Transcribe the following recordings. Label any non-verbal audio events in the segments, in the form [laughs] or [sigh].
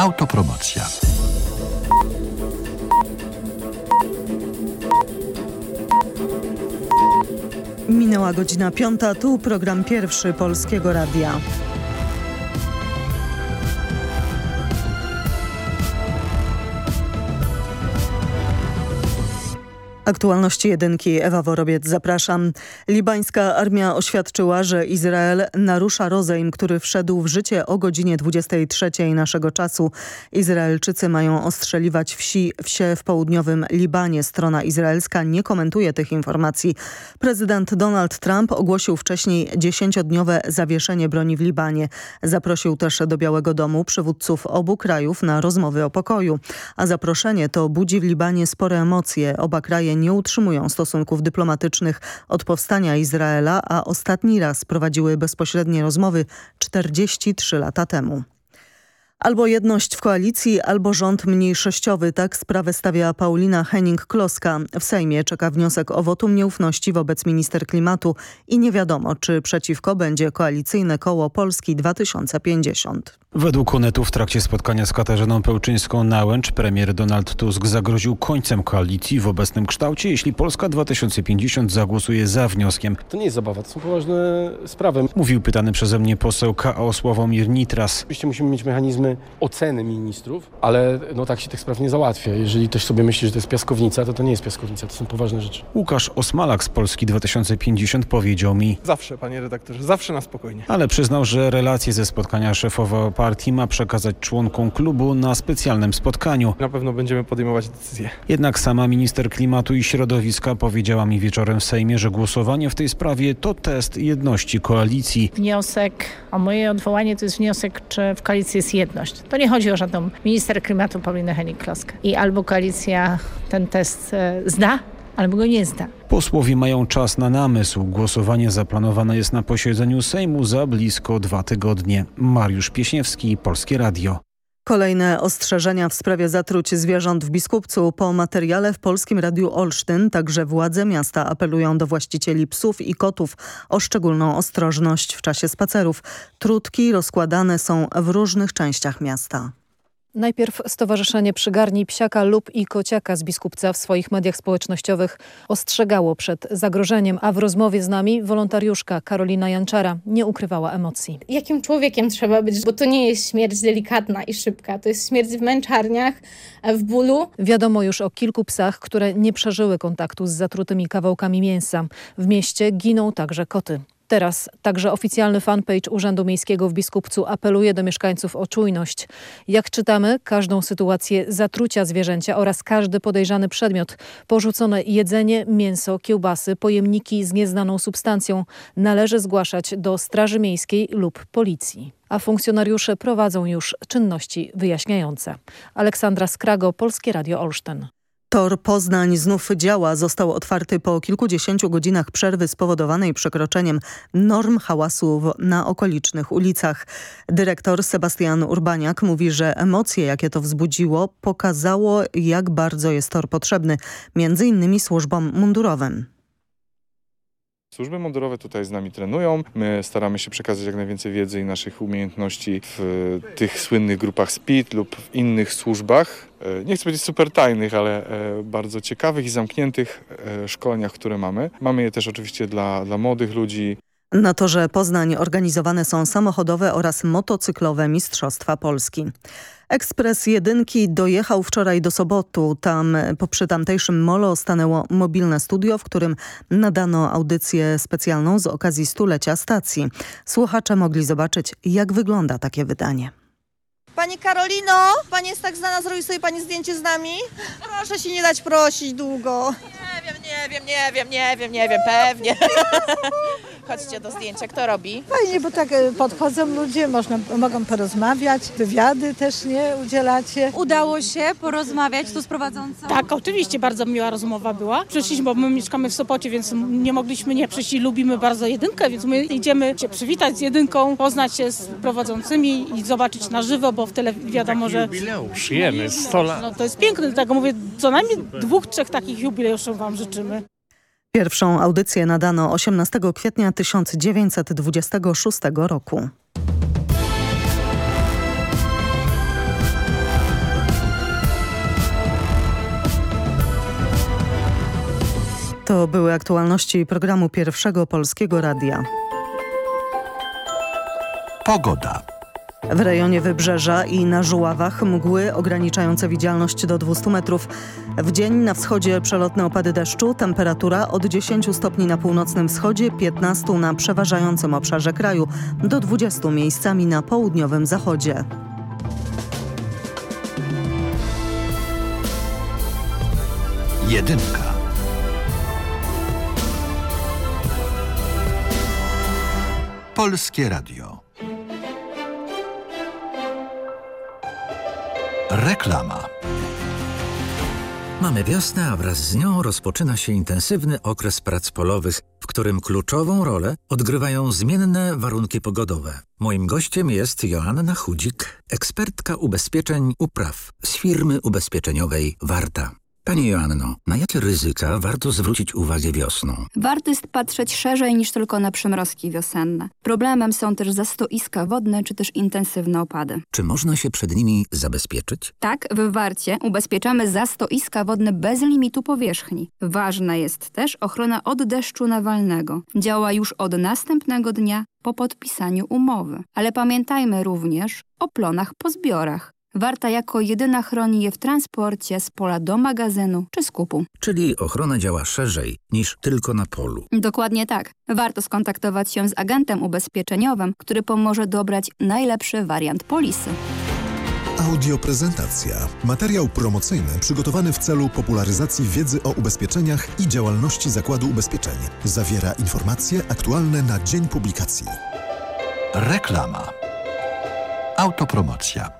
Autopromocja. Minęła godzina piąta, tu program pierwszy Polskiego Radia. Aktualności jedynki, Ewa Worobiec, zapraszam. Libańska armia oświadczyła, że Izrael narusza rozejm, który wszedł w życie o godzinie 23 naszego czasu. Izraelczycy mają ostrzeliwać wsi, wsie w południowym Libanie. Strona izraelska nie komentuje tych informacji. Prezydent Donald Trump ogłosił wcześniej dziesięciodniowe zawieszenie broni w Libanie. Zaprosił też do Białego Domu przywódców obu krajów na rozmowy o pokoju. A zaproszenie to budzi w Libanie spore emocje. Oba kraje nie utrzymują stosunków dyplomatycznych od powstania Izraela, a ostatni raz prowadziły bezpośrednie rozmowy 43 lata temu. Albo jedność w koalicji, albo rząd mniejszościowy. Tak sprawę stawia Paulina Henning-Kloska. W Sejmie czeka wniosek o wotum nieufności wobec minister klimatu i nie wiadomo, czy przeciwko będzie koalicyjne koło Polski 2050. Według Onetu w trakcie spotkania z Katarzyną Pełczyńską-Nałęcz premier Donald Tusk zagroził końcem koalicji w obecnym kształcie, jeśli Polska 2050 zagłosuje za wnioskiem. To nie jest zabawa, to są poważne sprawy. Mówił pytany przeze mnie poseł KO Sławomir Nitras. Oczywiście musimy mieć mechanizmy oceny ministrów, ale no tak się tych spraw nie załatwia. Jeżeli ktoś sobie myśli, że to jest piaskownica, to to nie jest piaskownica, to są poważne rzeczy. Łukasz Osmalak z Polski 2050 powiedział mi. Zawsze, panie redaktorze, zawsze na spokojnie. Ale przyznał, że relacje ze spotkania szefowa partii ma przekazać członkom klubu na specjalnym spotkaniu. Na pewno będziemy podejmować decyzje. Jednak sama minister klimatu i środowiska powiedziała mi wieczorem w Sejmie, że głosowanie w tej sprawie to test jedności koalicji. Wniosek o moje odwołanie to jest wniosek, czy w koalicji jest jedność. To nie chodzi o żadną minister klimatu Paulinę Henning-Kloskę. I albo koalicja ten test e, zda, albo go nie zda. Posłowie mają czas na namysł. Głosowanie zaplanowane jest na posiedzeniu Sejmu za blisko dwa tygodnie. Mariusz Pieśniewski, Polskie Radio. Kolejne ostrzeżenia w sprawie zatruć zwierząt w Biskupcu. Po materiale w Polskim Radiu Olsztyn także władze miasta apelują do właścicieli psów i kotów o szczególną ostrożność w czasie spacerów. Trutki rozkładane są w różnych częściach miasta. Najpierw Stowarzyszenie Przygarni Psiaka lub i Kociaka z Biskupca w swoich mediach społecznościowych ostrzegało przed zagrożeniem, a w rozmowie z nami wolontariuszka Karolina Janczara nie ukrywała emocji. Jakim człowiekiem trzeba być, bo to nie jest śmierć delikatna i szybka, to jest śmierć w męczarniach, w bólu. Wiadomo już o kilku psach, które nie przeżyły kontaktu z zatrutymi kawałkami mięsa. W mieście giną także koty. Teraz także oficjalny fanpage Urzędu Miejskiego w Biskupcu apeluje do mieszkańców o czujność. Jak czytamy, każdą sytuację zatrucia zwierzęcia oraz każdy podejrzany przedmiot, porzucone jedzenie, mięso, kiełbasy, pojemniki z nieznaną substancją należy zgłaszać do Straży Miejskiej lub Policji. A funkcjonariusze prowadzą już czynności wyjaśniające. Aleksandra Skrago, Polskie Radio Olsztyn. Tor Poznań znów działa. Został otwarty po kilkudziesięciu godzinach przerwy spowodowanej przekroczeniem norm hałasu na okolicznych ulicach. Dyrektor Sebastian Urbaniak mówi, że emocje, jakie to wzbudziło, pokazało, jak bardzo jest tor potrzebny, między innymi służbom mundurowym. Służby mundurowe tutaj z nami trenują. My staramy się przekazać jak najwięcej wiedzy i naszych umiejętności w tych słynnych grupach SPID lub w innych służbach. E, nie chcę powiedzieć super tajnych, ale e, bardzo ciekawych i zamkniętych e, szkoleniach, które mamy. Mamy je też oczywiście dla, dla młodych ludzi. Na torze Poznań organizowane są samochodowe oraz motocyklowe Mistrzostwa Polski. Ekspres Jedynki dojechał wczoraj do Sobotu. Tam przy tamtejszym molo stanęło mobilne studio, w którym nadano audycję specjalną z okazji stulecia stacji. Słuchacze mogli zobaczyć, jak wygląda takie wydanie. Pani Karolino, Pani jest tak znana, zrobi sobie Pani zdjęcie z nami? Proszę się nie dać prosić długo. Nie wiem, nie wiem, nie wiem, nie wiem, nie wiem, pewnie. [laughs] Chodźcie do zdjęcia, kto robi? Fajnie, bo tak e, podchodzą ludzie, można, mogą porozmawiać, wywiady też nie udzielacie. Udało się porozmawiać tu z prowadzącą? Tak, oczywiście, bardzo miła rozmowa była. Przyszliśmy, bo my mieszkamy w Sopocie, więc nie mogliśmy nie przyjść i lubimy bardzo jedynkę, więc my idziemy się przywitać z jedynką, poznać się z prowadzącymi i zobaczyć na żywo, bo w tyle wiadomo, że... Przyjemy, 100 lat. No to jest piękne, tak mówię, co najmniej dwóch, trzech takich jubileuszy Wam życzymy. Pierwszą audycję nadano 18 kwietnia 1926 roku. To były aktualności programu Pierwszego Polskiego Radia. Pogoda. W rejonie Wybrzeża i na Żuławach mgły ograniczające widzialność do 200 metrów. W dzień na wschodzie przelotne opady deszczu, temperatura od 10 stopni na północnym wschodzie, 15 na przeważającym obszarze kraju, do 20 miejscami na południowym zachodzie. Jedynka. Polskie Radio. Reklama. Mamy wiosnę, a wraz z nią rozpoczyna się intensywny okres prac polowych, w którym kluczową rolę odgrywają zmienne warunki pogodowe. Moim gościem jest Joanna Chudzik, ekspertka ubezpieczeń upraw z firmy ubezpieczeniowej Warta. Pani Joanno, na jakie ryzyka warto zwrócić uwagę wiosną? Warto jest patrzeć szerzej niż tylko na przymrozki wiosenne. Problemem są też zastoiska wodne czy też intensywne opady. Czy można się przed nimi zabezpieczyć? Tak, w Warcie ubezpieczamy zastoiska wodne bez limitu powierzchni. Ważna jest też ochrona od deszczu nawalnego. Działa już od następnego dnia po podpisaniu umowy. Ale pamiętajmy również o plonach po zbiorach. Warta jako jedyna chroni je w transporcie z pola do magazynu czy skupu. Czyli ochrona działa szerzej niż tylko na polu. Dokładnie tak. Warto skontaktować się z agentem ubezpieczeniowym, który pomoże dobrać najlepszy wariant polisy. Audioprezentacja. Materiał promocyjny przygotowany w celu popularyzacji wiedzy o ubezpieczeniach i działalności Zakładu Ubezpieczeń. Zawiera informacje aktualne na dzień publikacji. Reklama. Autopromocja.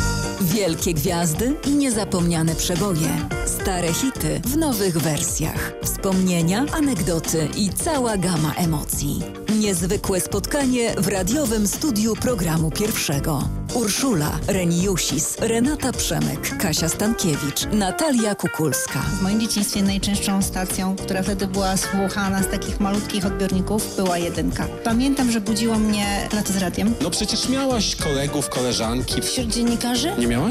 Wielkie gwiazdy i niezapomniane przeboje. Stare hity w nowych wersjach. Wspomnienia, anegdoty i cała gama emocji. Niezwykłe spotkanie w radiowym studiu programu pierwszego. Urszula, Reniusis, Renata Przemek, Kasia Stankiewicz, Natalia Kukulska. W moim dzieciństwie najczęstszą stacją, która wtedy była słuchana z takich malutkich odbiorników, była jedynka. Pamiętam, że budziło mnie lato z radiem. No przecież miałaś kolegów, koleżanki. Wśród dziennikarzy? Nie miałaś?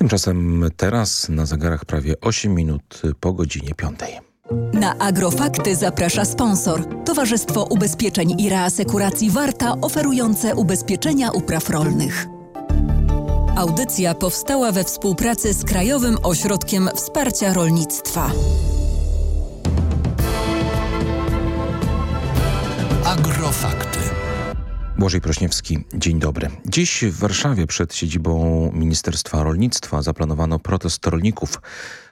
Tymczasem teraz na zegarach prawie 8 minut po godzinie 5. Na Agrofakty zaprasza sponsor. Towarzystwo Ubezpieczeń i Reasekuracji Warta oferujące ubezpieczenia upraw rolnych. Audycja powstała we współpracy z Krajowym Ośrodkiem Wsparcia Rolnictwa. Agrofakty. Błażej Prośniewski, dzień dobry. Dziś w Warszawie przed siedzibą Ministerstwa Rolnictwa zaplanowano protest rolników.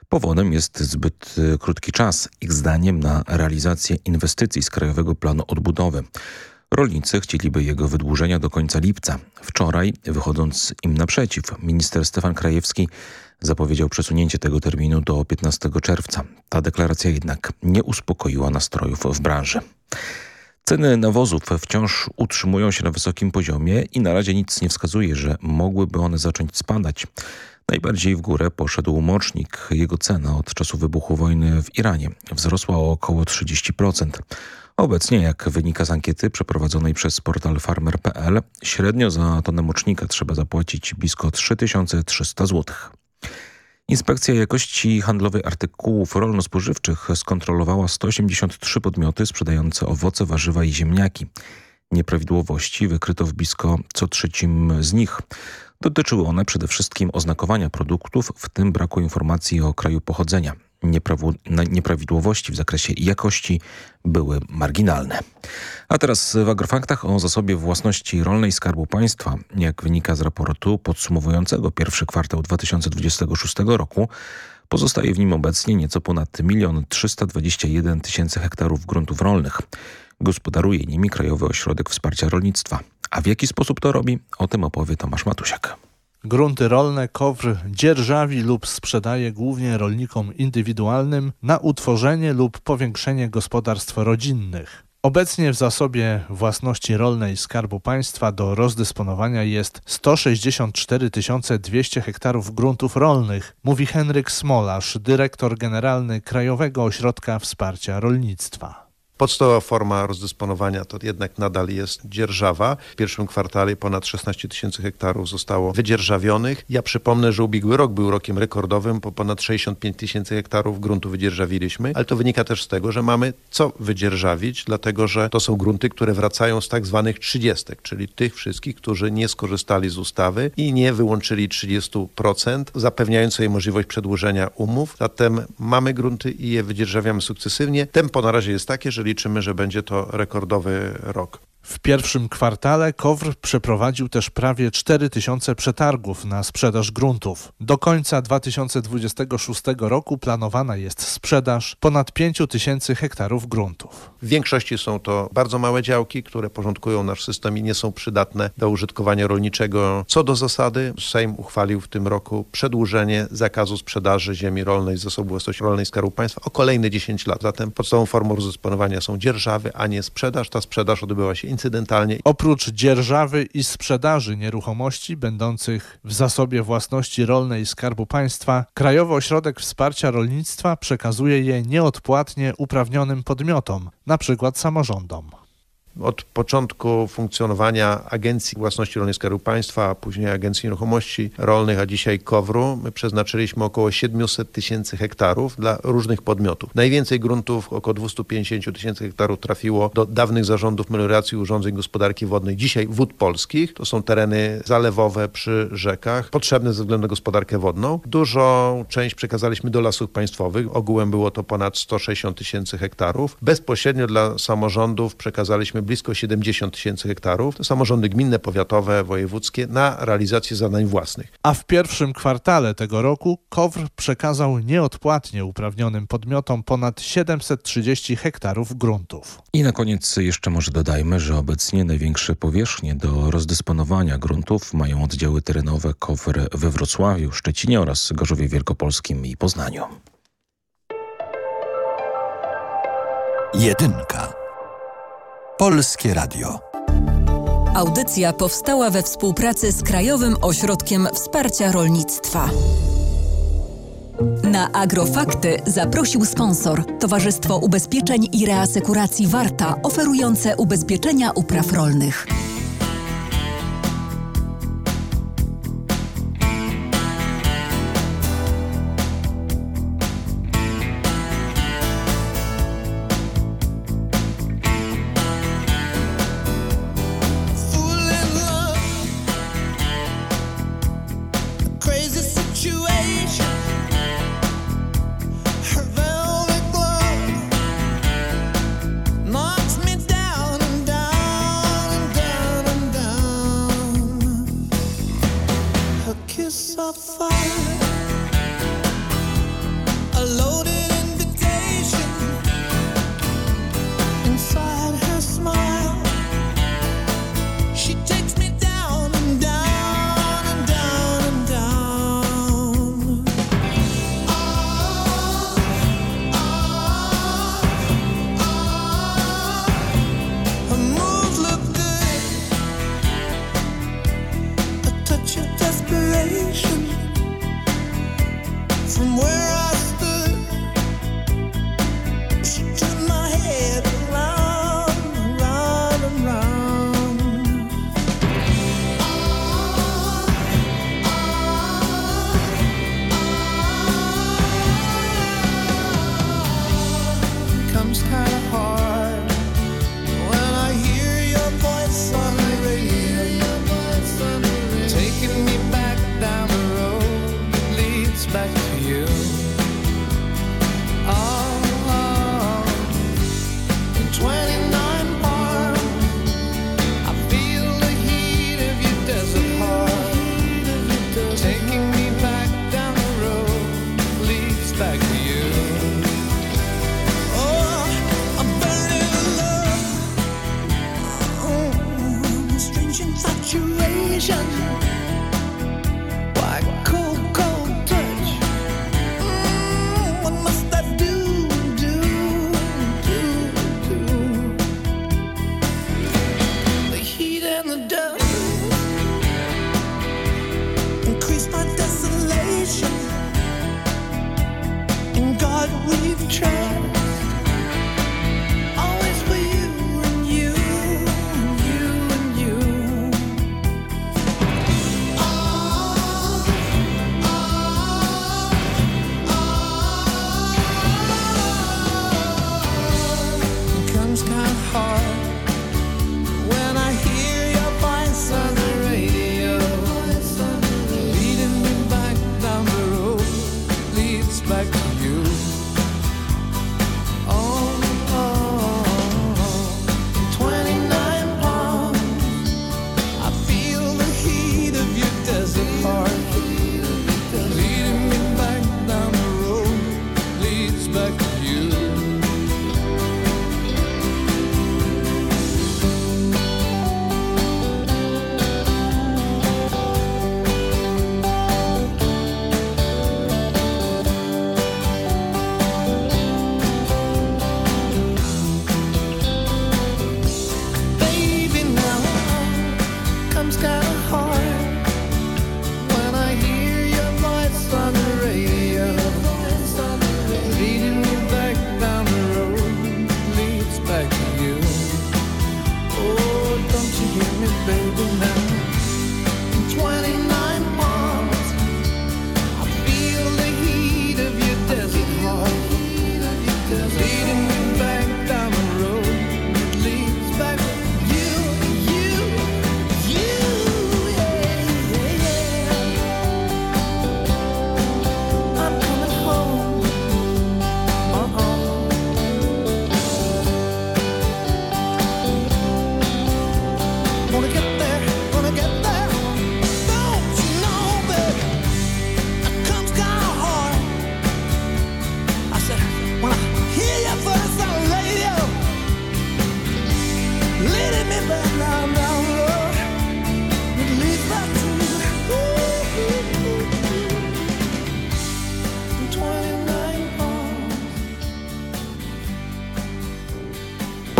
Powodem jest zbyt krótki czas, ich zdaniem, na realizację inwestycji z Krajowego Planu Odbudowy. Rolnicy chcieliby jego wydłużenia do końca lipca. Wczoraj, wychodząc im naprzeciw, minister Stefan Krajewski zapowiedział przesunięcie tego terminu do 15 czerwca. Ta deklaracja jednak nie uspokoiła nastrojów w branży. Ceny nawozów wciąż utrzymują się na wysokim poziomie i na razie nic nie wskazuje, że mogłyby one zacząć spadać. Najbardziej w górę poszedł mocznik. Jego cena od czasu wybuchu wojny w Iranie wzrosła o około 30%. Obecnie, jak wynika z ankiety przeprowadzonej przez portal farmer.pl, średnio za tonę mocznika trzeba zapłacić blisko 3300 zł. Inspekcja Jakości Handlowej Artykułów Rolno-Spożywczych skontrolowała 183 podmioty sprzedające owoce, warzywa i ziemniaki. Nieprawidłowości wykryto w blisko co trzecim z nich. Dotyczyły one przede wszystkim oznakowania produktów, w tym braku informacji o kraju pochodzenia. Nieprawidłowości w zakresie jakości były marginalne. A teraz w agrofaktach o zasobie własności rolnej Skarbu Państwa. Jak wynika z raportu podsumowującego pierwszy kwartał 2026 roku, pozostaje w nim obecnie nieco ponad 1 321 tysięcy hektarów gruntów rolnych. Gospodaruje nimi Krajowy Ośrodek Wsparcia Rolnictwa. A w jaki sposób to robi? O tym opowie Tomasz Matusiak. Grunty rolne KOWR dzierżawi lub sprzedaje głównie rolnikom indywidualnym na utworzenie lub powiększenie gospodarstw rodzinnych. Obecnie w zasobie własności rolnej Skarbu Państwa do rozdysponowania jest 164 200 hektarów gruntów rolnych, mówi Henryk Smolarz, dyrektor generalny Krajowego Ośrodka Wsparcia Rolnictwa. Podstawowa forma rozdysponowania to jednak nadal jest dzierżawa. W pierwszym kwartale ponad 16 tysięcy hektarów zostało wydzierżawionych. Ja przypomnę, że ubiegły rok był rokiem rekordowym, po ponad 65 tysięcy hektarów gruntu wydzierżawiliśmy, ale to wynika też z tego, że mamy co wydzierżawić, dlatego że to są grunty, które wracają z tak zwanych trzydziestek, czyli tych wszystkich, którzy nie skorzystali z ustawy i nie wyłączyli 30%, zapewniając sobie możliwość przedłużenia umów. Zatem mamy grunty i je wydzierżawiamy sukcesywnie. Tempo na razie jest takie, że liczymy, że będzie to rekordowy rok. W pierwszym kwartale KOWR przeprowadził też prawie 4 tysiące przetargów na sprzedaż gruntów. Do końca 2026 roku planowana jest sprzedaż ponad 5 tysięcy hektarów gruntów. W większości są to bardzo małe działki, które porządkują nasz system i nie są przydatne do użytkowania rolniczego. Co do zasady, Sejm uchwalił w tym roku przedłużenie zakazu sprzedaży ziemi rolnej z zasobu własności rolnej Skarbu Państwa o kolejne 10 lat. Zatem podstawową formą rozdysponowania są dzierżawy, a nie sprzedaż. Ta sprzedaż odbyła się incydentalnie. Oprócz dzierżawy i sprzedaży nieruchomości będących w zasobie własności rolnej Skarbu Państwa, Krajowy Ośrodek Wsparcia Rolnictwa przekazuje je nieodpłatnie uprawnionym podmiotom, np. samorządom. Od początku funkcjonowania Agencji Własności Rolnej Skarbu Państwa, a później Agencji Nieruchomości Rolnych, a dzisiaj KOWR-u, my przeznaczyliśmy około 700 tysięcy hektarów dla różnych podmiotów. Najwięcej gruntów, około 250 tysięcy hektarów trafiło do dawnych zarządów melioracji urządzeń gospodarki wodnej, dzisiaj wód polskich. To są tereny zalewowe przy rzekach, potrzebne ze względu na gospodarkę wodną. Dużą część przekazaliśmy do lasów państwowych. Ogółem było to ponad 160 tysięcy hektarów. Bezpośrednio dla samorządów przekazaliśmy blisko 70 tysięcy hektarów. To samorządy gminne, powiatowe, wojewódzkie na realizację zadań własnych. A w pierwszym kwartale tego roku KOWR przekazał nieodpłatnie uprawnionym podmiotom ponad 730 hektarów gruntów. I na koniec jeszcze może dodajmy, że obecnie największe powierzchnie do rozdysponowania gruntów mają oddziały terenowe KOWR we Wrocławiu, Szczecinie oraz Gorzowie Wielkopolskim i Poznaniu. Jedynka. Polskie Radio. Audycja powstała we współpracy z Krajowym Ośrodkiem Wsparcia Rolnictwa. Na Agrofakty zaprosił sponsor Towarzystwo Ubezpieczeń i Reasekuracji Warta, oferujące ubezpieczenia upraw rolnych.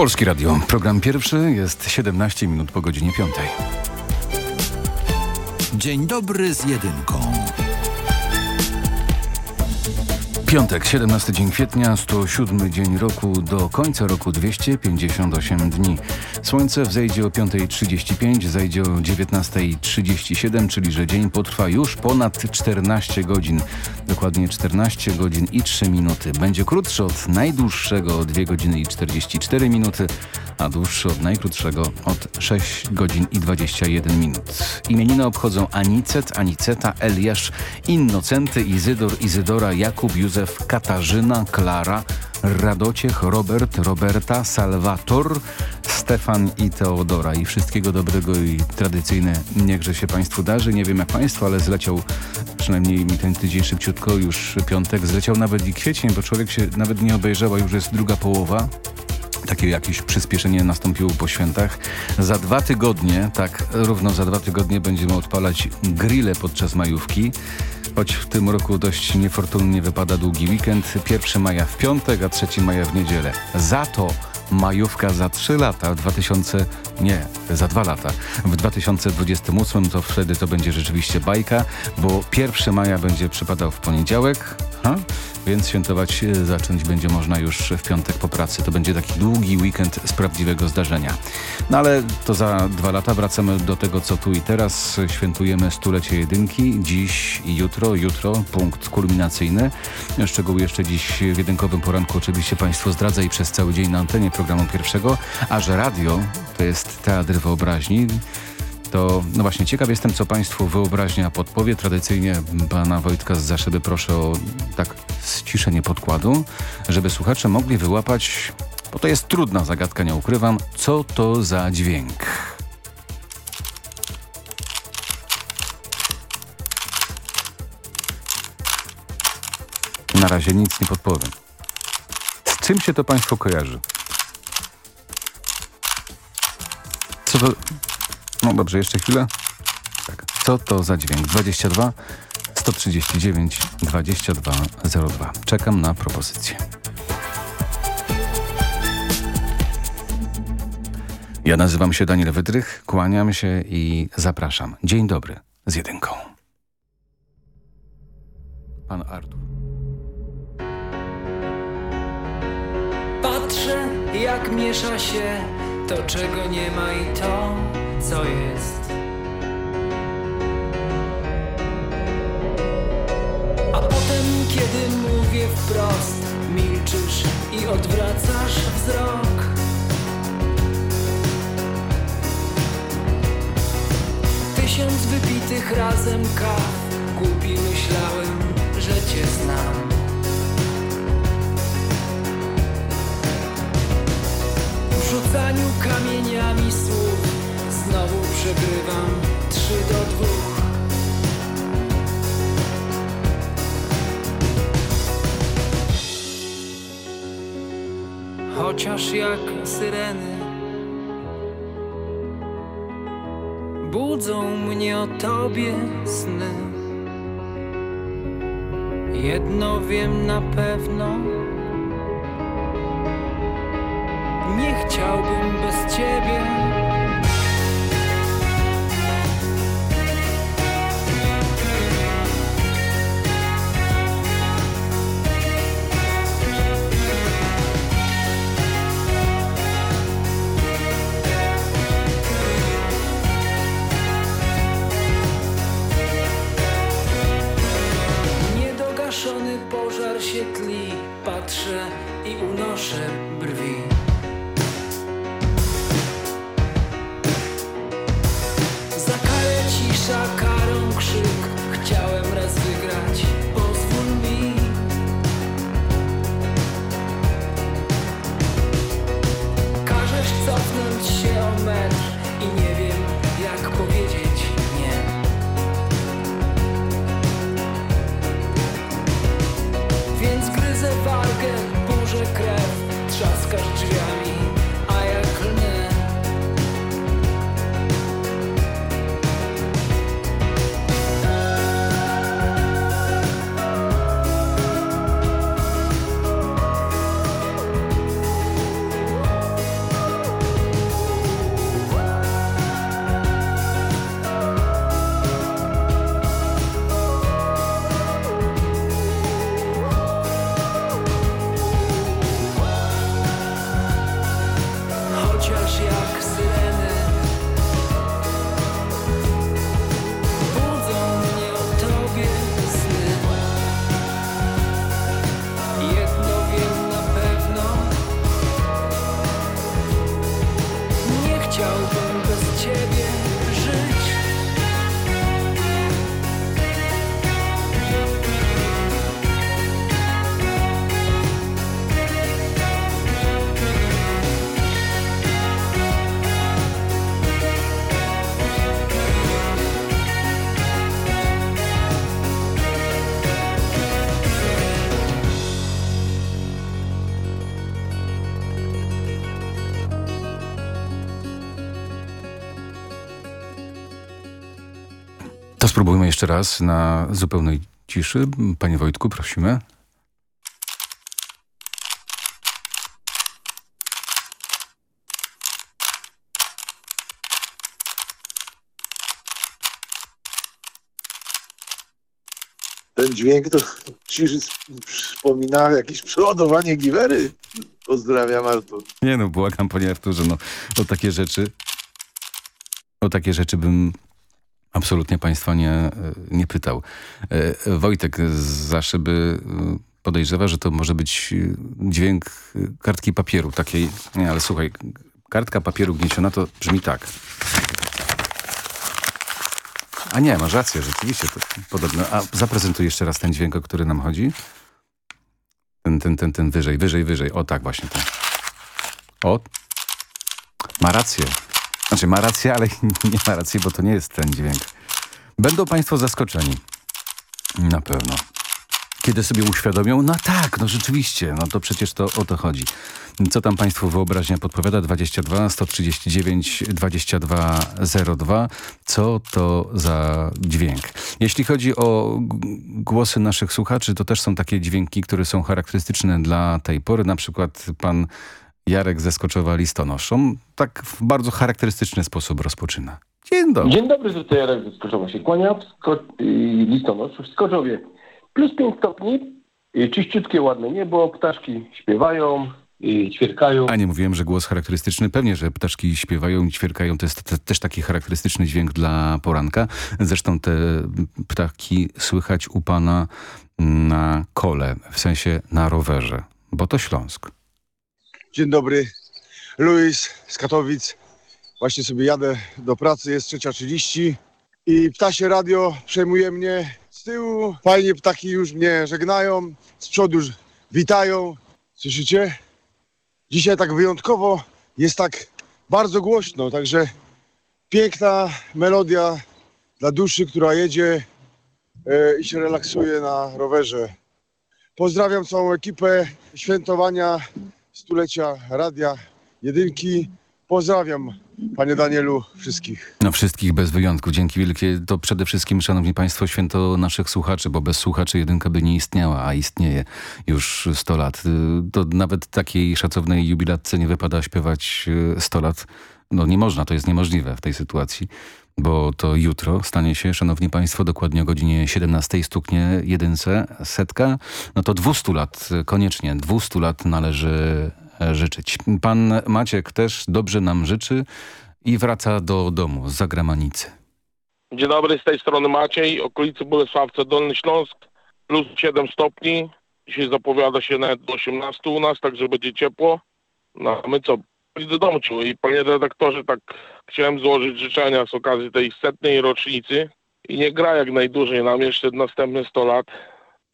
Polski Radio. Program pierwszy jest 17 minut po godzinie 5. Dzień dobry z jedynką. Piątek, 17 dzień kwietnia, 107 dzień roku, do końca roku 258 dni. Słońce wzejdzie o 5.35, zajdzie o 19.37, czyli że dzień potrwa już ponad 14 godzin. Dokładnie 14 godzin i 3 minuty. Będzie krótszy od najdłuższego o 2 godziny i 44 minuty, a dłuższy od najkrótszego od 6 godzin i 21 minut. Imieniny obchodzą Anicet, Aniceta, Eliasz, Innocenty, Izydor, Izydora, Jakub, Józef, Katarzyna, Klara, Radociech, Robert, Roberta, Salwator, Stefan i Teodora. I wszystkiego dobrego i tradycyjne niechże się Państwu darzy. Nie wiem jak Państwu, ale zleciał przynajmniej mi ten tydzień szybciutko, już piątek, zleciał nawet i kwiecień, bo człowiek się nawet nie obejrzał, a już jest druga połowa takie jakieś przyspieszenie nastąpiło po świętach. Za dwa tygodnie, tak równo za dwa tygodnie będziemy odpalać grille podczas majówki. Choć w tym roku dość niefortunnie wypada długi weekend. 1 maja w piątek, a 3 maja w niedzielę. Za to majówka za 3 lata, w 2000, nie, za 2 lata. W 2028 to wtedy to będzie rzeczywiście bajka, bo 1 maja będzie przypadał w poniedziałek, ha? więc świętować e, zacząć będzie można już w piątek po pracy. To będzie taki długi weekend z prawdziwego zdarzenia. No ale to za dwa lata wracamy do tego, co tu i teraz. Świętujemy stulecie jedynki. Dziś i jutro. Jutro punkt kulminacyjny. Szczegóły jeszcze dziś w jedynkowym poranku oczywiście Państwu zdradza i przez cały dzień na antenie programu pierwszego. A że radio to jest teatr wyobraźni, to no właśnie ciekaw jestem, co Państwu wyobraźnia podpowie. Tradycyjnie pana Wojtka z Zaszyby proszę o tak ściszenie podkładu, żeby słuchacze mogli wyłapać, bo to jest trudna zagadka, nie ukrywam, co to za dźwięk. Na razie nic nie podpowiem. Z czym się to Państwo kojarzy? Co to... No dobrze, jeszcze chwilę. Tak. Co to za dźwięk? 22 139 2202. Czekam na propozycję. Ja nazywam się Daniel Wydrych, kłaniam się i zapraszam. Dzień dobry z jedynką. Pan Artur. jak miesza się to, czego nie ma i to, co jest. A potem, kiedy mówię wprost, milczysz i odwracasz wzrok. Tysiąc wypitych razem kaw, głupi myślałem, że cię znam. Rzucaniu kamieniami słów znowu przegrywam trzy do dwóch. Chociaż jak syreny budzą mnie o tobie sny. Jedno wiem na pewno. Chciałbym bez ciebie. Spróbujmy jeszcze raz na zupełnej ciszy. Panie Wojtku, prosimy. Ten dźwięk to ci przypomina jakieś przeładowanie giwery. Pozdrawiam Artur. Nie no, błagam panie Arturze, no o takie rzeczy, o takie rzeczy bym absolutnie państwa nie, nie pytał. E, Wojtek zawsze by podejrzewa, że to może być dźwięk kartki papieru takiej, nie, ale słuchaj, kartka papieru gnieciona to brzmi tak. A nie, masz rację, rzeczywiście to podobno. A zaprezentuj jeszcze raz ten dźwięk, o który nam chodzi. Ten, ten, ten, ten wyżej, wyżej, wyżej. O tak właśnie ten. O. Ma rację. Znaczy ma rację, ale [laughs] nie ma racji, bo to nie jest ten dźwięk. Będą państwo zaskoczeni. Na pewno. Kiedy sobie uświadomią, no tak, no rzeczywiście, no to przecież to o to chodzi. Co tam państwu wyobraźnia podpowiada? 22 139 2202. Co to za dźwięk? Jeśli chodzi o głosy naszych słuchaczy, to też są takie dźwięki, które są charakterystyczne dla tej pory. Na przykład pan Jarek ze Skoczowa listonoszą tak w bardzo charakterystyczny sposób rozpoczyna. Dzień dobry. Dzień dobry, tutaj Jarek ze Skoczowa się kłania. Sko listonosz w Skoczowie plus 5 stopni, czyściutkie, ładne niebo, ptaszki śpiewają, i ćwierkają. A nie mówiłem, że głos charakterystyczny. Pewnie, że ptaszki śpiewają i ćwierkają. To jest te, też taki charakterystyczny dźwięk dla poranka. Zresztą te ptaki słychać u pana na kole, w sensie na rowerze, bo to Śląsk. Dzień dobry, Luis z Katowic. Właśnie sobie jadę do pracy, jest 3.30 i ptasie radio przejmuje mnie z tyłu. Fajnie ptaki już mnie żegnają, z przodu już witają. Słyszycie? Dzisiaj tak wyjątkowo jest tak bardzo głośno, także piękna melodia dla duszy, która jedzie e, i się relaksuje na rowerze. Pozdrawiam całą ekipę świętowania stulecia Radia Jedynki. Pozdrawiam, panie Danielu, wszystkich. No wszystkich bez wyjątku. Dzięki wielkie. To przede wszystkim, szanowni państwo, święto naszych słuchaczy, bo bez słuchaczy jedynka by nie istniała, a istnieje już 100 lat. To nawet takiej szacownej jubilatce nie wypada śpiewać 100 lat. No nie można, to jest niemożliwe w tej sytuacji. Bo to jutro stanie się, szanowni państwo, dokładnie o godzinie 17 stuknie jedynce, setka. No to 200 lat, koniecznie 200 lat należy życzyć. Pan Maciek też dobrze nam życzy i wraca do domu z Zagramanicy. Dzień dobry, z tej strony Maciej, okolicy Bolesławca, Dolny Śląsk, plus 7 stopni. Dzisiaj zapowiada się nawet do 18 u nas, także będzie ciepło. No a my co, do domu i panie redaktorze, tak chciałem złożyć życzenia z okazji tej setnej rocznicy i nie gra jak najdłużej nam jeszcze następne 100 lat.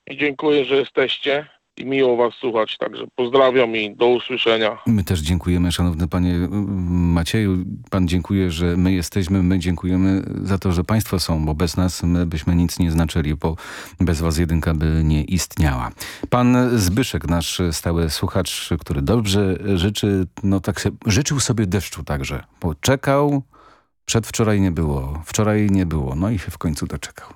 I dziękuję, że jesteście i miło was słuchać. Także pozdrawiam i do usłyszenia. My też dziękujemy, szanowny panie Macieju. Pan dziękuję, że my jesteśmy. My dziękujemy za to, że państwo są, bo bez nas my byśmy nic nie znaczyli, bo bez was jedynka by nie istniała. Pan Zbyszek, nasz stały słuchacz, który dobrze życzy, no tak się, życzył sobie deszczu także, bo czekał, przedwczoraj nie było, wczoraj nie było, no i się w końcu doczekał.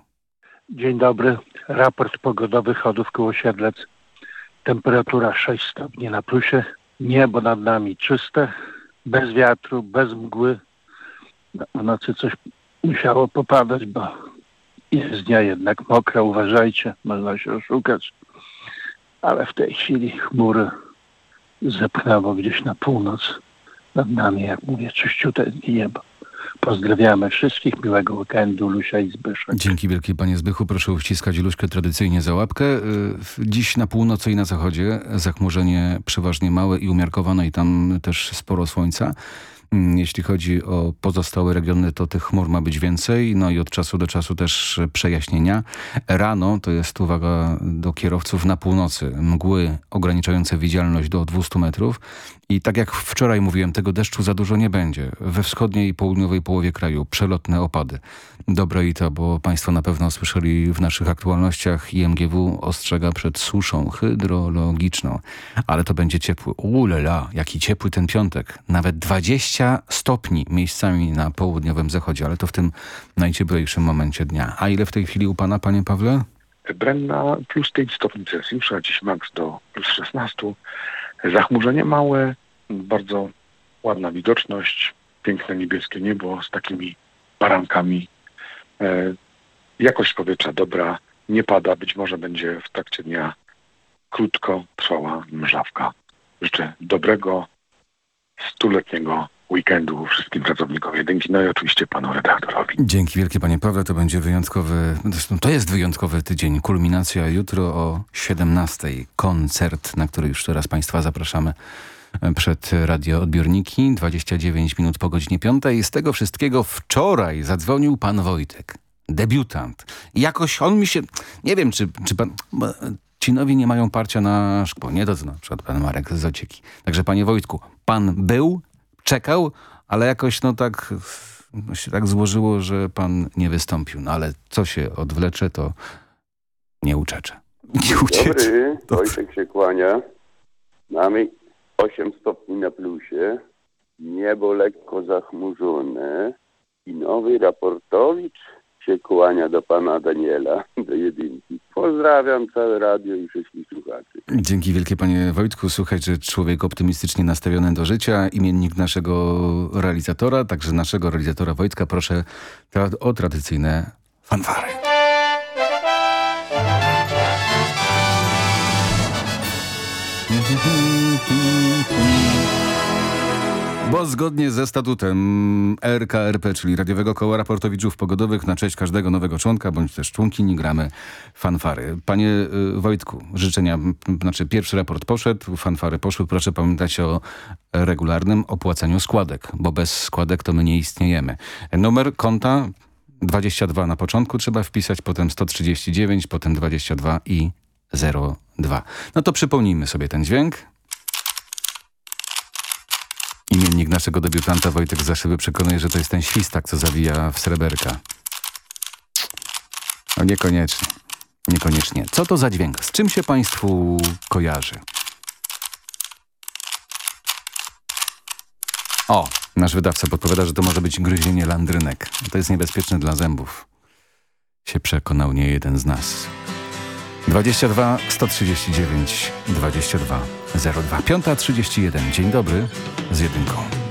Dzień dobry. Raport pogodowy Chodów koło Siedlec. Temperatura 6 stopni na plusie. Niebo nad nami czyste, bez wiatru, bez mgły. W nocy coś musiało popadać, bo jest dnia jednak mokra. Uważajcie, można się oszukać. Ale w tej chwili chmury zepchnęło gdzieś na północ nad nami, jak mówię, czyściute niebo. Pozdrawiamy wszystkich, miłego weekendu, Lusia i Zbyszek. Dzięki wielkie panie Zbychu, proszę uściskać Luśkę tradycyjnie za łapkę. Dziś na północy i na zachodzie zachmurzenie przeważnie małe i umiarkowane i tam też sporo słońca. Jeśli chodzi o pozostałe regiony, to tych chmur ma być więcej, no i od czasu do czasu też przejaśnienia. Rano, to jest uwaga do kierowców na północy, mgły ograniczające widzialność do 200 metrów i tak jak wczoraj mówiłem, tego deszczu za dużo nie będzie. We wschodniej i południowej połowie kraju przelotne opady. Dobre i to, bo państwo na pewno słyszeli w naszych aktualnościach IMGW ostrzega przed suszą hydrologiczną. Ale to będzie ciepły. Ulela, jaki ciepły ten piątek. Nawet 20 stopni miejscami na południowym zachodzie, ale to w tym najcieplejszym momencie dnia. A ile w tej chwili u pana, panie Pawle? Brenna plus 5 stopni Celsjusza, dziś max do plus 16. Zachmurzenie małe, bardzo ładna widoczność, piękne niebieskie niebo z takimi barankami. E, jakość powietrza dobra, nie pada, być może będzie w trakcie dnia krótko trwała mrzawka. Życzę dobrego, stuletniego weekendu wszystkim pracownikom jedynki, no i oczywiście panu redaktorowi. Dzięki wielkie panie Pawle, to będzie wyjątkowy, zresztą to jest wyjątkowy tydzień, kulminacja jutro o 17 koncert, na który już teraz państwa zapraszamy przed radioodbiorniki, 29 minut po godzinie 5. Z tego wszystkiego wczoraj zadzwonił pan Wojtek, debiutant. Jakoś on mi się, nie wiem czy, czy pan... Ci nowi nie mają parcia na szkło. Nie to co na przykład pan Marek z Ocieki. Także panie Wojtku, pan był, czekał, ale jakoś no tak się tak złożyło, że pan nie wystąpił. No ale co się odwlecze, to nie uczecze. [laughs] Nie uciecze. Dobry, Wojtek się kłania. Mamy 8 stopni na plusie, niebo lekko zachmurzone i nowy raportowicz się kłania do pana Daniela, do jedynki. Pozdrawiam całe radio i wszystkich słuchaczy. Dzięki wielkie panie Wojtku. Słuchaj, że człowiek optymistycznie nastawiony do życia, imiennik naszego realizatora, także naszego realizatora Wojtka. Proszę o tradycyjne fanfary. [laughs] Bo zgodnie ze statutem RKRP, czyli Radiowego Koła Raportowiczów Pogodowych, na cześć każdego nowego członka bądź też członkini gramy fanfary. Panie y, Wojtku, życzenia, znaczy pierwszy raport poszedł, fanfary poszły. Proszę pamiętać o regularnym opłacaniu składek, bo bez składek to my nie istniejemy. Numer konta 22 na początku trzeba wpisać, potem 139, potem 22 i 02. No to przypomnijmy sobie ten dźwięk. Imiennik naszego debiutanta Wojtek Zaszyby przekonuje, że to jest ten świstak, co zawija w sreberka. No niekoniecznie. Niekoniecznie. Co to za dźwięk? Z czym się Państwu kojarzy? O, nasz wydawca podpowiada, że to może być gryzienie landrynek. To jest niebezpieczne dla zębów. Się przekonał nie jeden z nas. 22 139 22 02 531. Dzień dobry z jedynką.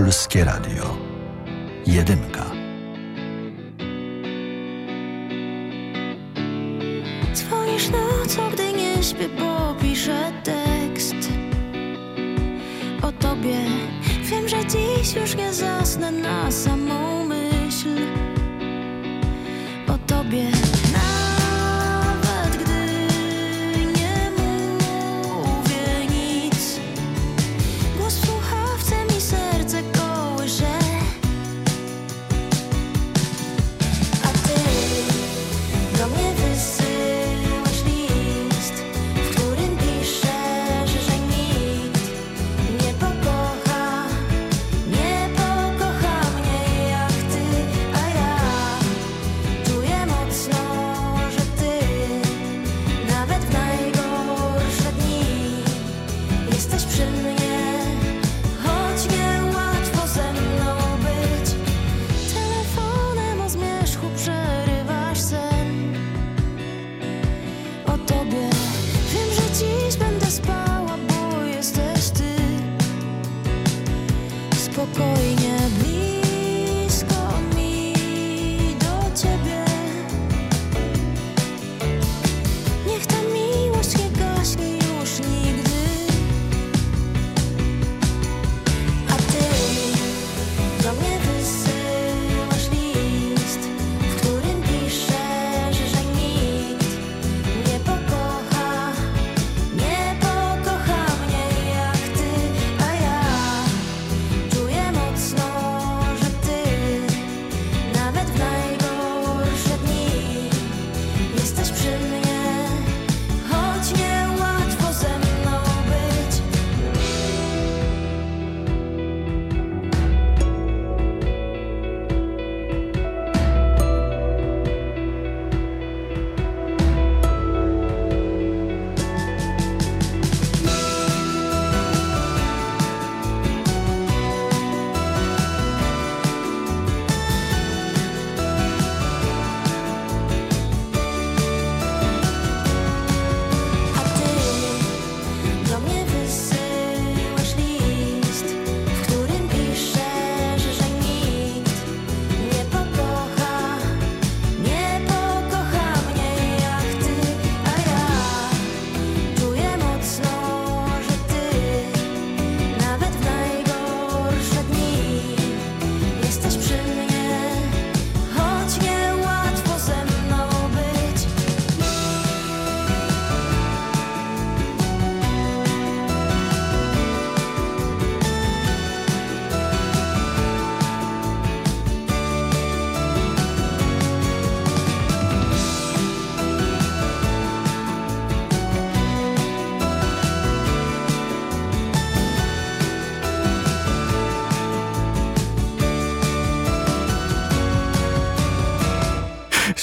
Polskie Radio.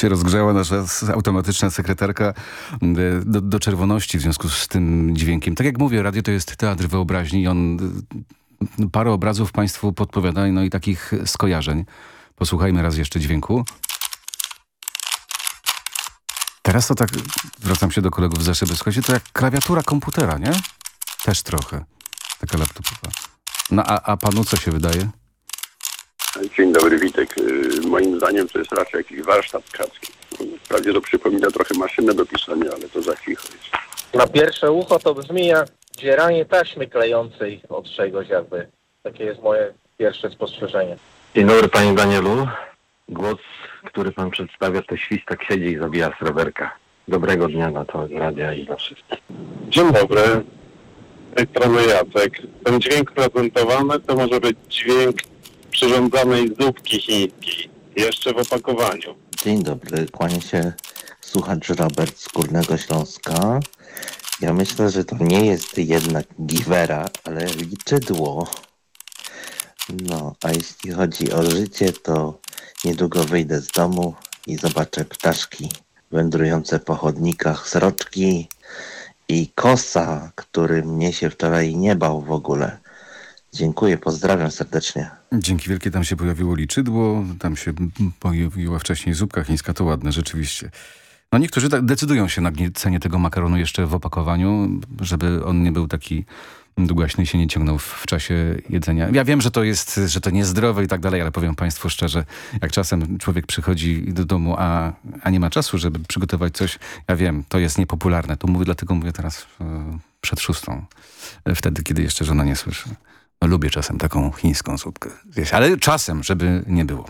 Się rozgrzała nasza automatyczna sekretarka y, do, do czerwoności w związku z tym dźwiękiem. Tak jak mówię, radio to jest teatr wyobraźni i on y, parę obrazów Państwu podpowiada, no i takich skojarzeń. Posłuchajmy raz jeszcze dźwięku. Teraz to tak, zwracam się do kolegów z szyby, słuchajcie, to jak klawiatura komputera, nie? Też trochę. Taka laptopowa. No a, a panu co się wydaje? Dzień dobry, Witek. Y, Moim zdaniem to jest raczej jakiś warsztat tkacki. Wprawdzie to przypomina trochę maszynę do pisania, ale to za cicho jest. Na pierwsze ucho to brzmi jak dzieranie taśmy klejącej od czegoś jakby. Takie jest moje pierwsze spostrzeżenie. Dzień dobry panie Danielu. Głos, który pan przedstawia to świstak siedzi i zabija z rowerka. Dobrego dnia na to radia i dla wszystkich. Dzień dobry. Z tej strony Jacek. Ten dźwięk prezentowany to może być dźwięk przyrządzanej zupki chińskiej. Jeszcze w opakowaniu. Dzień dobry, kłania się słuchacz Robert z Górnego Śląska. Ja myślę, że to nie jest jednak giwera, ale liczydło. No, a jeśli chodzi o życie, to niedługo wyjdę z domu i zobaczę ptaszki wędrujące po chodnikach, sroczki i kosa, który mnie się wczoraj nie bał w ogóle. Dziękuję, pozdrawiam serdecznie. Dzięki wielkie tam się pojawiło liczydło, tam się pojawiła wcześniej zupka chińska, to ładne rzeczywiście. No niektórzy tak decydują się na gniecenie tego makaronu jeszcze w opakowaniu, żeby on nie był taki długaśny i się nie ciągnął w, czasie jedzenia. Ja wiem, że to jest, że to niezdrowe i tak dalej, ale powiem państwu szczerze, jak czasem człowiek przychodzi do domu, a, a nie ma czasu, żeby przygotować coś, ja wiem, to jest niepopularne. To mówię, dlatego mówię teraz e, przed szóstą, e, wtedy, kiedy jeszcze żona nie słyszy. Lubię czasem taką chińską zupkę zjeść, ale czasem, żeby nie było.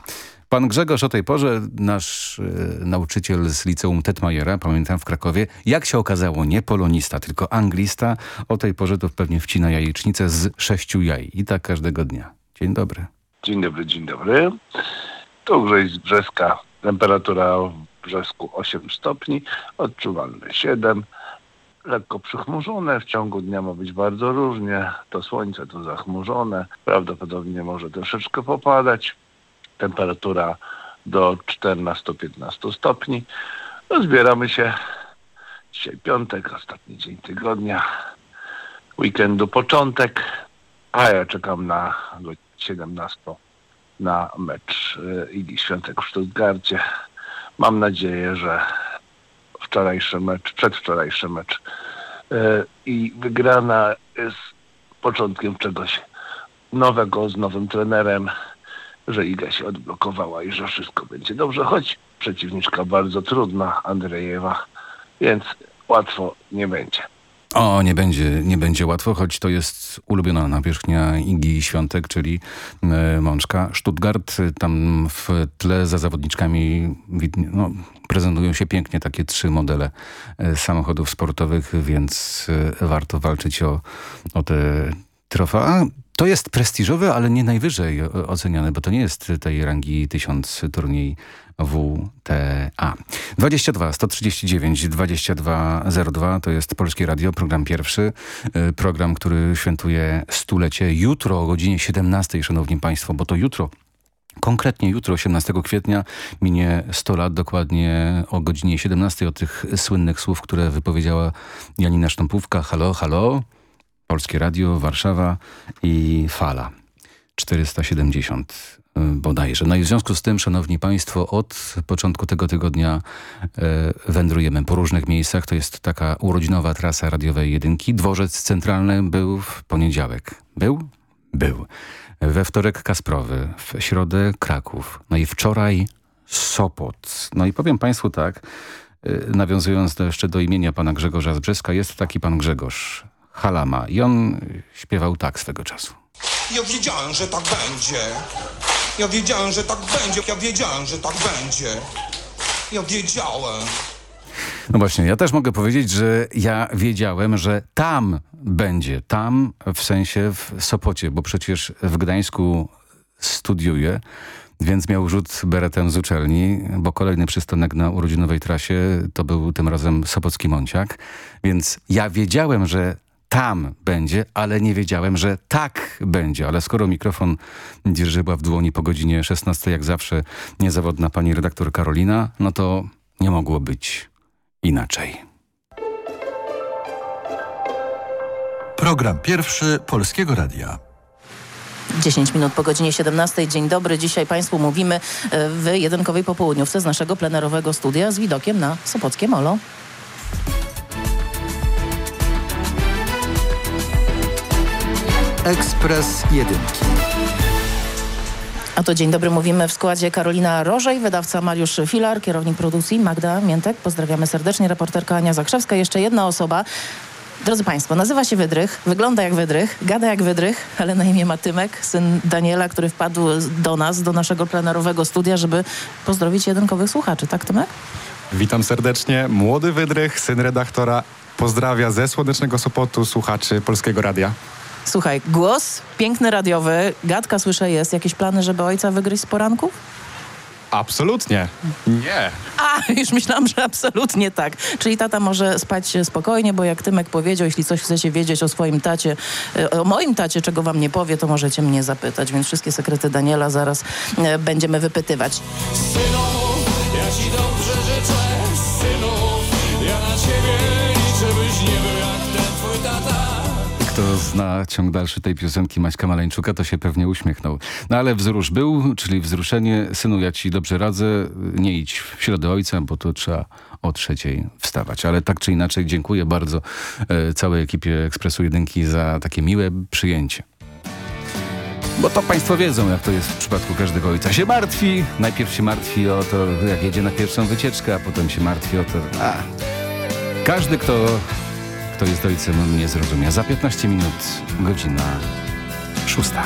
Pan Grzegorz o tej porze, nasz y, nauczyciel z liceum Tetmajera, pamiętam w Krakowie, jak się okazało, nie polonista, tylko anglista, o tej porze to pewnie wcina jajecznicę z sześciu jaj. I tak każdego dnia. Dzień dobry. Dzień dobry, dzień dobry. Tu Grześ z Brzeska. Temperatura w Brzesku 8 stopni, odczuwalne 7. Lekko przychmurzone, w ciągu dnia ma być bardzo różnie. To słońce, to zachmurzone. Prawdopodobnie może troszeczkę popadać. Temperatura do 14-15 stopni. Rozbieramy się. Dzisiaj piątek, ostatni dzień tygodnia. Weekendu początek. A ja czekam na 17 na mecz y, Igi Świątek w Stuttgarcie. Mam nadzieję, że wczorajszy mecz, przedwczorajszy mecz y, i wygrana jest początkiem czegoś nowego z nowym trenerem, że Iga się odblokowała i że wszystko będzie dobrze, choć przeciwniczka bardzo trudna, Andrejewa, więc łatwo nie będzie. O, nie będzie, nie będzie łatwo, choć to jest ulubiona nawierzchnia Igi Świątek, czyli e, Mączka. Stuttgart, tam w tle za zawodniczkami no, prezentują się pięknie takie trzy modele e, samochodów sportowych, więc e, warto walczyć o, o te trofea. To jest prestiżowe, ale nie najwyżej oceniane, bo to nie jest tej rangi tysiąc turniej WTA. 22 139 2202 to jest Polskie Radio, program pierwszy. Y, program, który świętuje stulecie. Jutro o godzinie 17, szanowni państwo, bo to jutro Konkretnie jutro, 18 kwietnia, minie 100 lat, dokładnie o godzinie 17 od tych słynnych słów, które wypowiedziała Janina Sztampówka. Halo, halo, Polskie Radio, Warszawa i Fala. 470 y, bodajże. No i w związku z tym, szanowni państwo, od początku tego tygodnia e, wędrujemy po różnych miejscach. To jest taka urodzinowa trasa radiowej jedynki. Dworzec Centralny był w poniedziałek. Był? Był. We wtorek Kasprowy, w środę Kraków. No i wczoraj Sopot. No i powiem państwu tak, y, nawiązując jeszcze do imienia pana Grzegorza z Brzeska, jest taki pan Grzegorz Halama i on śpiewał tak swego czasu. Ja wiedziałem, że tak będzie. Ja wiedziałem, że tak będzie. Ja wiedziałem, że tak będzie. Ja wiedziałem. No właśnie, ja też mogę powiedzieć, że ja wiedziałem, że tam będzie. Tam w sensie w Sopocie, bo przecież w Gdańsku studiuję. Więc miał rzut beretem z uczelni, bo kolejny przystanek na urodzinowej trasie to był tym razem Sopocki Mąciak. Więc ja wiedziałem, że tam będzie, ale nie wiedziałem, że tak będzie. Ale skoro mikrofon dzierżyła w dłoni po godzinie 16, jak zawsze niezawodna pani redaktor Karolina, no to nie mogło być inaczej. Program pierwszy Polskiego Radia. 10 minut po godzinie 17. Dzień dobry. Dzisiaj Państwu mówimy e, w jedynkowej popołudniówce z naszego plenerowego studia z widokiem na Sopockie Molo. Ekspres Jedynki. A to dzień dobry mówimy w składzie Karolina Rożej, wydawca Mariusz Filar, kierownik produkcji Magda Miętek. Pozdrawiamy serdecznie, reporterka Ania Zakrzewska. Jeszcze jedna osoba. Drodzy Państwo, nazywa się Wydrych, wygląda jak Wydrych, gada jak Wydrych, ale na imię ma Tymek, syn Daniela, który wpadł do nas, do naszego plenerowego studia, żeby pozdrowić jedynkowych słuchaczy. Tak, Tymek? Witam serdecznie. Młody Wydrych, syn redaktora, pozdrawia ze Słonecznego Sopotu słuchaczy Polskiego Radia. Słuchaj, głos piękny radiowy, gadka słyszę jest. Jakieś plany, żeby ojca wygryźć z poranków? Absolutnie. Nie. A, [laughs] już myślałam, że absolutnie tak. Czyli tata może spać spokojnie, bo jak Tymek powiedział, jeśli coś chcecie wiedzieć o swoim tacie, e, o moim tacie, czego wam nie powie, to możecie mnie zapytać. Więc wszystkie sekrety Daniela zaraz e, będziemy wypytywać. Synu, ja ci dobrze życzę, synu, ja na ciebie Kto zna ciąg dalszy tej piosenki Maćka Maleńczuka, to się pewnie uśmiechnął. No ale wzrusz był, czyli wzruszenie. Synu, ja ci dobrze radzę, nie idź w środę ojca, bo to trzeba o trzeciej wstawać. Ale tak czy inaczej dziękuję bardzo e, całej ekipie Ekspresu Jedynki za takie miłe przyjęcie. Bo to państwo wiedzą, jak to jest w przypadku każdego ojca. Się martwi, najpierw się martwi o to, jak jedzie na pierwszą wycieczkę, a potem się martwi o to... A. Każdy, kto, kto jest ojcem, nie zrozumie. Za 15 minut, godzina szósta.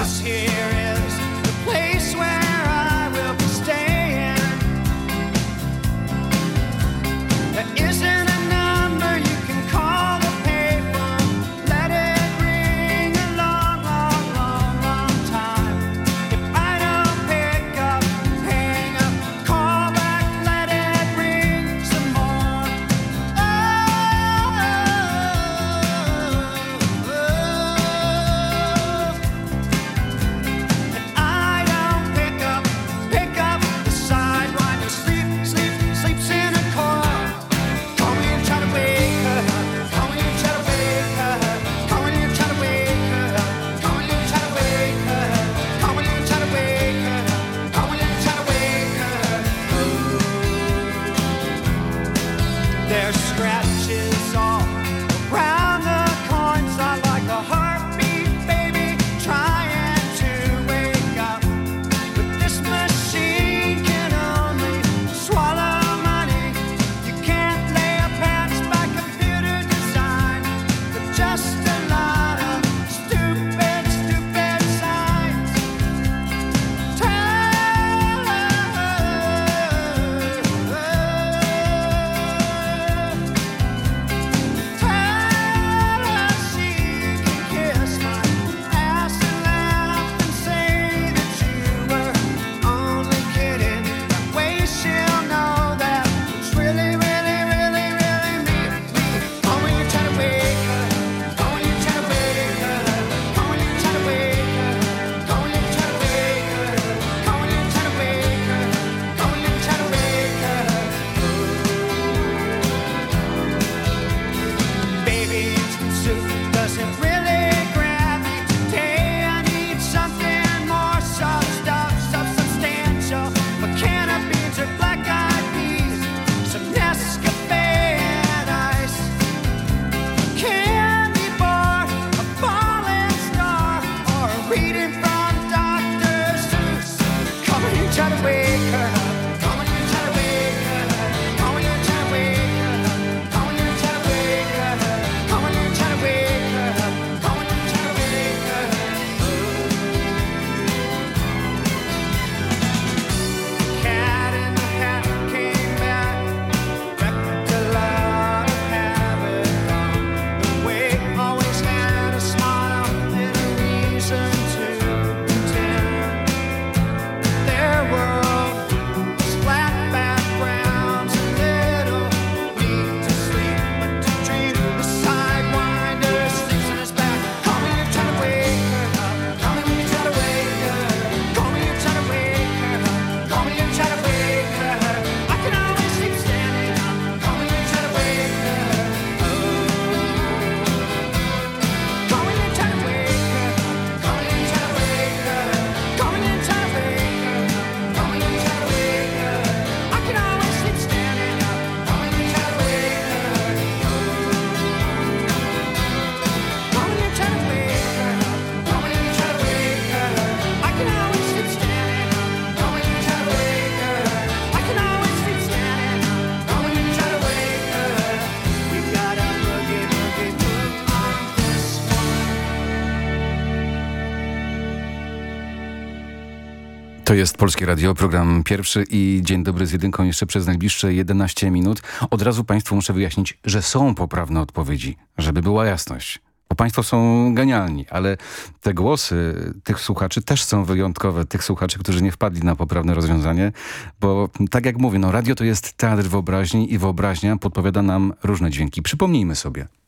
To jest Polskie Radio, program pierwszy i dzień dobry z jedynką jeszcze przez najbliższe 11 minut. Od razu Państwu muszę wyjaśnić, że są poprawne odpowiedzi, żeby była jasność. Bo Państwo są genialni, ale te głosy tych słuchaczy też są wyjątkowe. Tych słuchaczy, którzy nie wpadli na poprawne rozwiązanie. Bo tak jak mówię, no radio to jest teatr wyobraźni i wyobraźnia podpowiada nam różne dźwięki. Przypomnijmy sobie –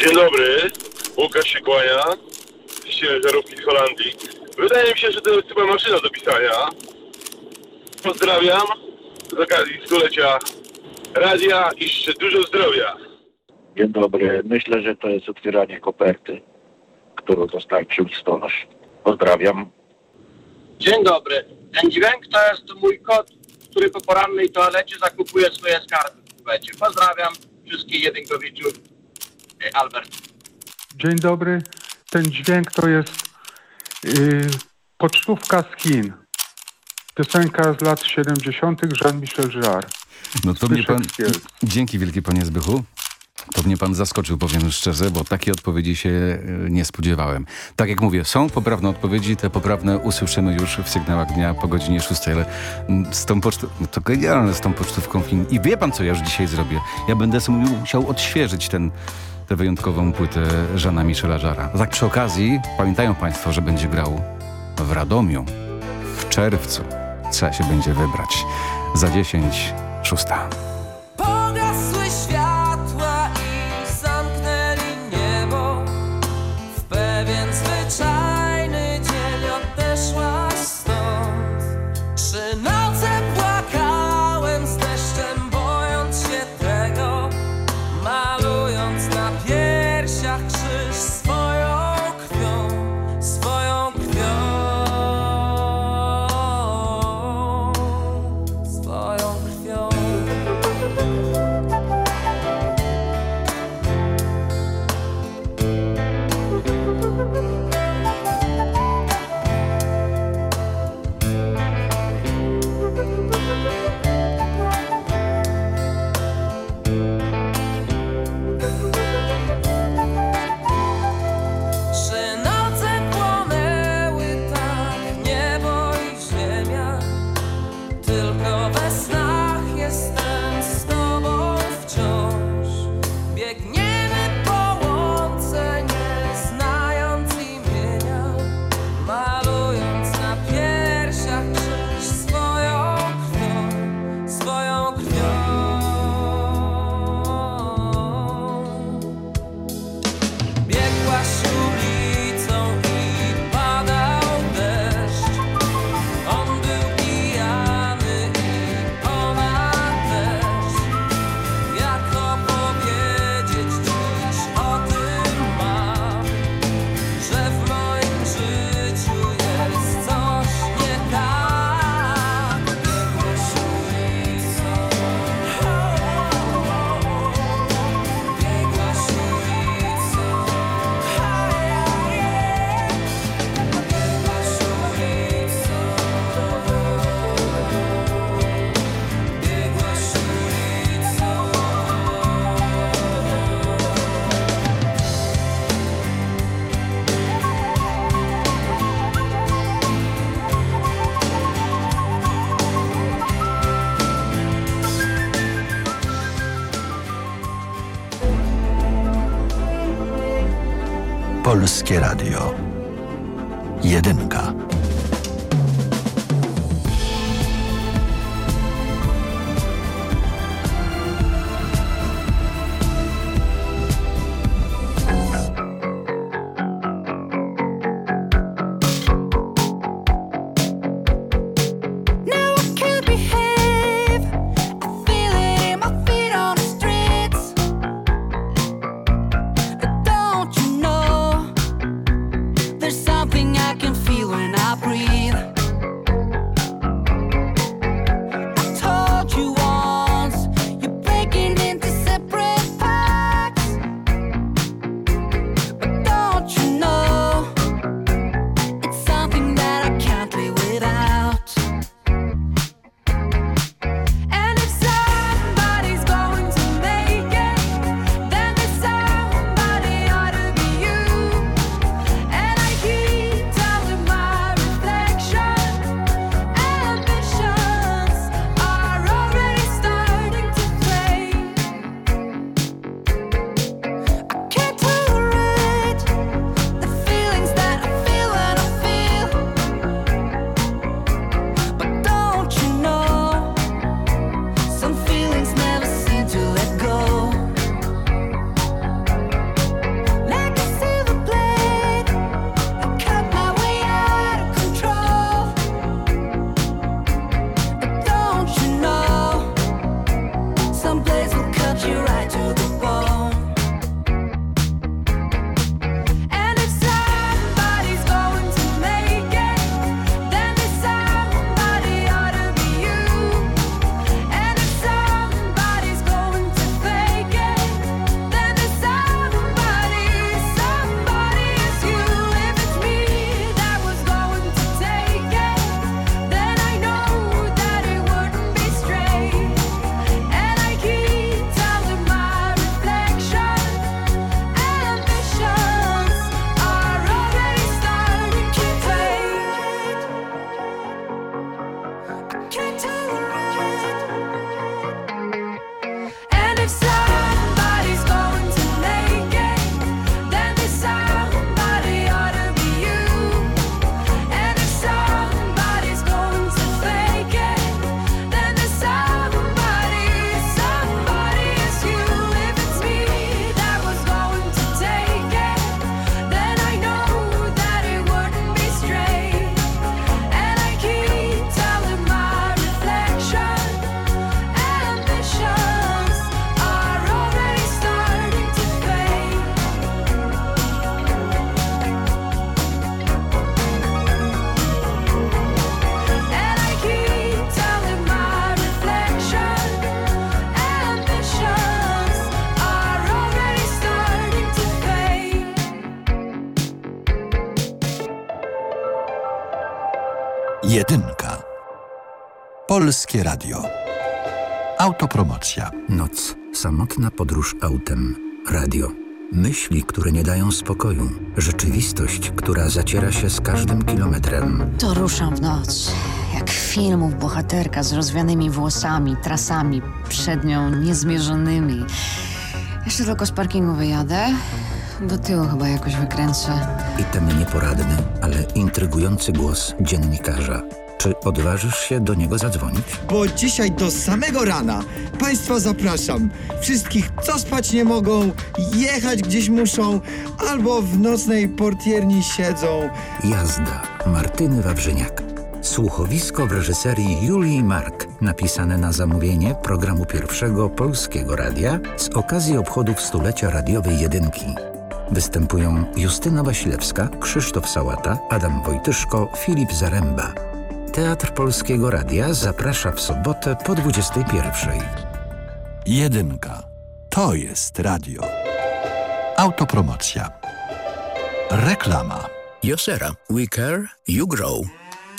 Dzień dobry, Łukasz się kłania z ciężarówki z Holandii. Wydaje mi się, że to jest chyba maszyna do pisania. Pozdrawiam z okazji stulecia radia i jeszcze dużo zdrowia. Dzień dobry, myślę, że to jest otwieranie koperty, którą dostarczył stolarz. Pozdrawiam. Dzień dobry, ten dźwięk to jest mój kot, który po porannej toalecie zakupuje swoje skarby w kubecie. Pozdrawiam wszystkich jedynkowiczów. Albert. Dzień dobry. Ten dźwięk to jest yy, pocztówka z Chin. Piosenka z lat 70. Jean-Michel Jarre. No to mnie pan... Dzięki wielkie panie Zbychu. To mnie pan zaskoczył, powiem szczerze, bo takiej odpowiedzi się yy, nie spodziewałem. Tak jak mówię, są poprawne odpowiedzi, te poprawne usłyszymy już w sygnałach dnia po godzinie 6, ale mm, z tą pocztówką, no to genialne z tą pocztówką Chin. I wie pan, co ja już dzisiaj zrobię? Ja będę sobie musiał odświeżyć ten tę wyjątkową płytę Żana Michela Żara. Tak przy okazji, pamiętają państwo, że będzie grał w Radomiu w czerwcu. Trzeba się będzie wybrać. Za 10, szósta. Radio. Jedynka. Jedynka. Polskie Radio. Autopromocja. Noc. Samotna podróż autem. Radio. Myśli, które nie dają spokoju. Rzeczywistość, która zaciera się z każdym kilometrem. To ruszam w noc. Jak filmów bohaterka z rozwianymi włosami, trasami przed nią niezmierzonymi. Jeszcze tylko z parkingu wyjadę. Do tyłu chyba jakoś wykręcę. I ten nieporadny, ale intrygujący głos dziennikarza. Czy odważysz się do niego zadzwonić? Bo dzisiaj do samego rana Państwa zapraszam. Wszystkich, co spać nie mogą, jechać gdzieś muszą, albo w nocnej portierni siedzą. Jazda Martyny Wawrzyniak. Słuchowisko w reżyserii Julii Mark, napisane na zamówienie programu pierwszego Polskiego Radia z okazji obchodów stulecia radiowej jedynki. Występują Justyna Wasilewska, Krzysztof Sałata, Adam Wojtyszko, Filip Zaręba. Teatr Polskiego Radia zaprasza w sobotę po 21. Jedynka. To jest radio. Autopromocja. Reklama. Josera. We care, you grow.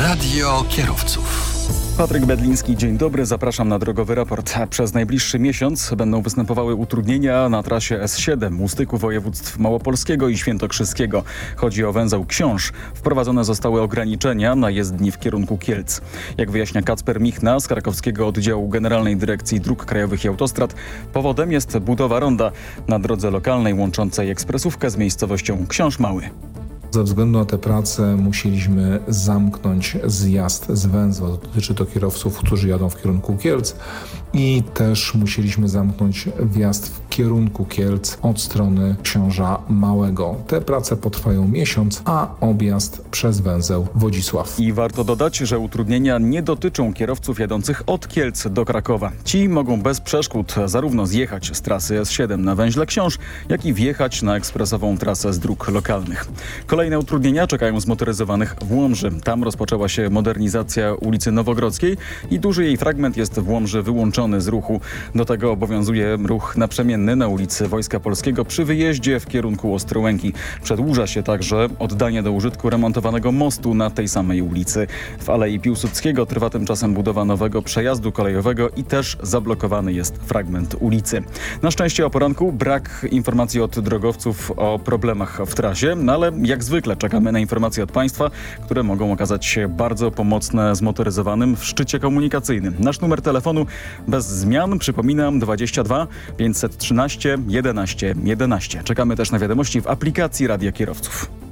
Radio kierowców. Patryk Bedliński, dzień dobry, zapraszam na drogowy raport. Przez najbliższy miesiąc będą występowały utrudnienia na trasie S7 u styku województw małopolskiego i świętokrzyskiego. Chodzi o węzeł Książ. Wprowadzone zostały ograniczenia na jezdni w kierunku Kielc. Jak wyjaśnia Kacper Michna z krakowskiego oddziału Generalnej Dyrekcji Dróg Krajowych i Autostrad, powodem jest budowa ronda na drodze lokalnej łączącej ekspresówkę z miejscowością Książ Mały. Ze względu na te prace musieliśmy zamknąć zjazd z węzła. Dotyczy to kierowców, którzy jadą w kierunku Kielc i też musieliśmy zamknąć wjazd w kierunku Kielc od strony Książa Małego. Te prace potrwają miesiąc, a objazd przez węzeł Wodzisław. I warto dodać, że utrudnienia nie dotyczą kierowców jadących od Kielc do Krakowa. Ci mogą bez przeszkód zarówno zjechać z trasy S7 na węźle Książ, jak i wjechać na ekspresową trasę z dróg lokalnych. Kolejne utrudnienia czekają zmotoryzowanych w Łomży. Tam rozpoczęła się modernizacja ulicy Nowogrodzkiej i duży jej fragment jest w Łomży wyłączony z ruchu. Do tego obowiązuje ruch naprzemienny na ulicy Wojska Polskiego przy wyjeździe w kierunku Ostrołęki. Przedłuża się także oddanie do użytku remontowanego mostu na tej samej ulicy. W Alei Piłsudskiego trwa tymczasem budowa nowego przejazdu kolejowego i też zablokowany jest fragment ulicy. Na szczęście o poranku brak informacji od drogowców o problemach w trasie, no ale jak zwykle czekamy na informacje od Państwa, które mogą okazać się bardzo pomocne zmotoryzowanym w szczycie komunikacyjnym. Nasz numer telefonu bez zmian, przypominam, 22 513 11 11. Czekamy też na wiadomości w aplikacji Radia Kierowców.